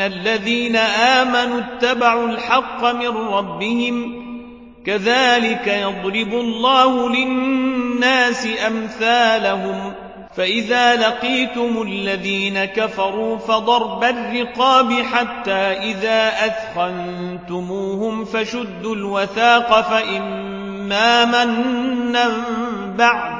الذين آمنوا اتبعوا الحق من ربهم كذلك يضرب الله للناس أمثالهم فإذا لقيتم الذين كفروا فضرب الرقاب حتى إذا أثخنتموهم فشدوا الوثاق فإما منا بعد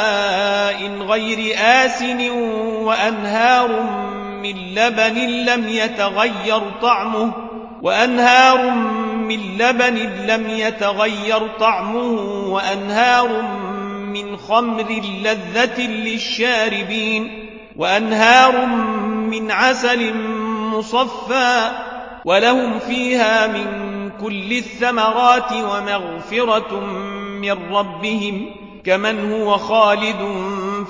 غير آسن وأنهار من لبن لم يتغير طعمه وأنهار من لبن لم يتغير طعمه وأنهار من خمر لذة للشاربين وأنهار من عسل مصفى ولهم فيها من كل الثمرات ومغفرة من ربهم كمن هو خالد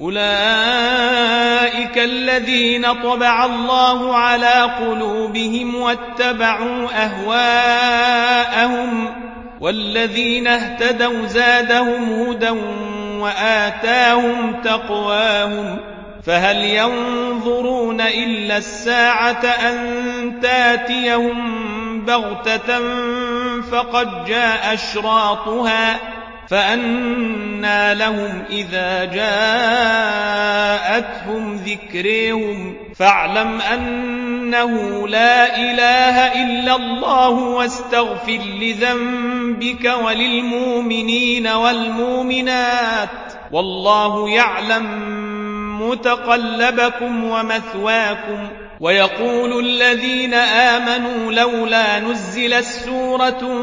أولئك الذين طبع الله على قلوبهم واتبعوا أهواءهم والذين اهتدوا زادهم هدى وآتاهم تقواهم فهل ينظرون إلا الساعة أن تاتيهم بغتة فقد جاء أشراطها فأنى لهم إذا جاءتهم ذكريهم فاعلم أنه لا إله إلا الله واستغفر لذنبك وللمؤمنين والمؤمنات والله يعلم متقلبكم ومثواكم ويقول الذين آمنوا لولا نزلت سورة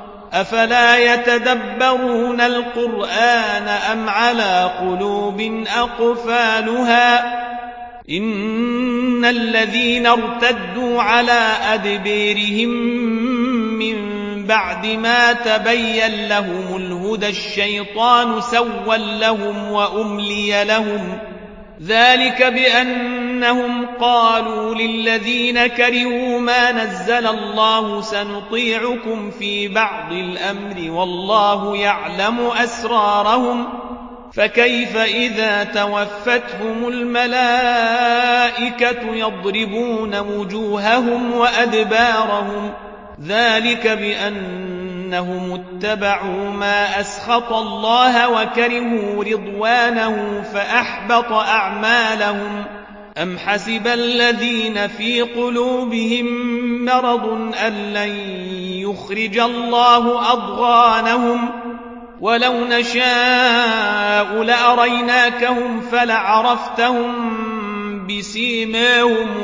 أفلا يتدبرون القرآن أم على قلوب أقفالها إن الذين ارتدوا على أدبيرهم من بعد ما تبين لهم الهدى الشيطان سوى لهم وأملي لهم ذلك بأنهم قالوا للذين كرهوا ما نزل الله سنطيعكم في بعض الأمر والله يعلم أسرارهم فكيف إذا توفتهم الملائكة يضربون وجوههم وأدبارهم ذلك بأنهم اتبعوا ما أسخط الله وكرهوا رضوانه فأحبط أعمالهم. أم حسب الذين في قلوبهم مرض أن لن يخرج الله أضغانهم؟ ولو نشاء لأريناكهم فلعرفتهم بسيماهم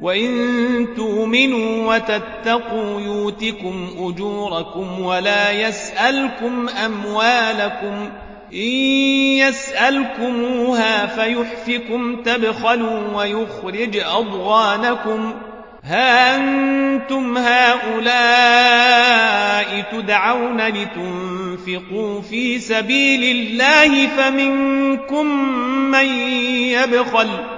وإن تؤمنوا وتتقوا يوتكم أجوركم ولا يسألكم أموالكم إن يسألكموها فيحفكم تبخلوا ويخرج أضغانكم ها أنتم هؤلاء تدعون لتنفقوا في سبيل الله فمنكم من يبخل